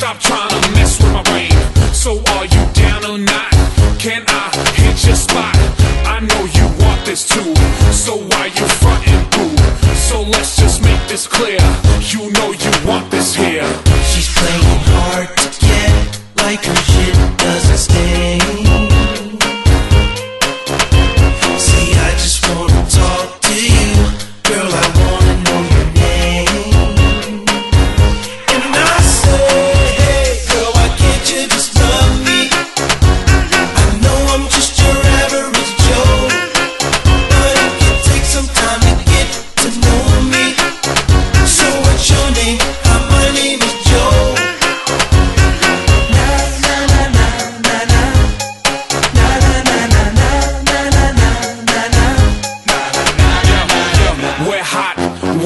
stop trying.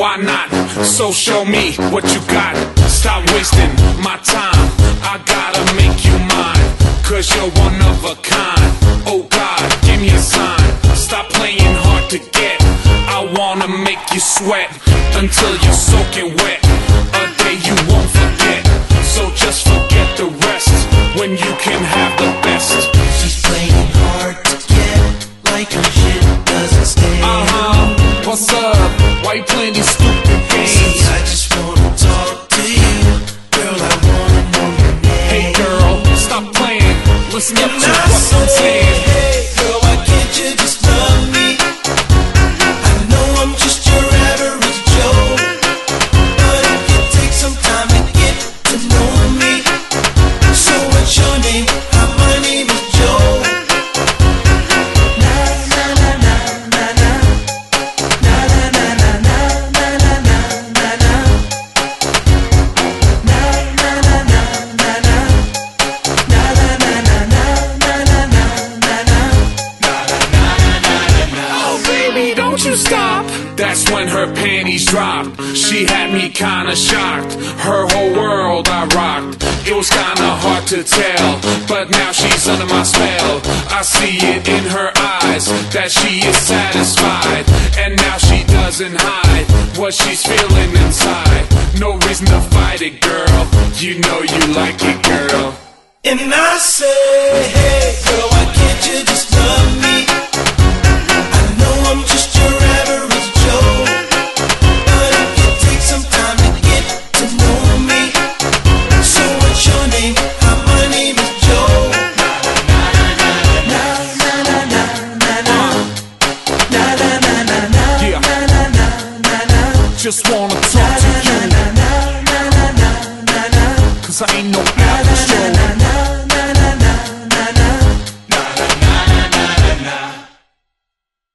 Why not? So show me what you got. Stop wasting my time. I gotta make you mine. Cause you're one of a kind. Oh God, give me a sign. Stop playing hard to get. I wanna make you sweat until you're soaking wet. Up to I'm. You stop. That's when her panties dropped. She had me kinda shocked. Her whole world I rocked. It was kinda hard to tell, but now she's under my spell. I see it in her eyes that she is satisfied, and now she doesn't hide what she's feeling inside. No reason to fight it, girl. You know you like it, girl. And I say, hey, just wanna talk to you. Cause I ain't no average Joe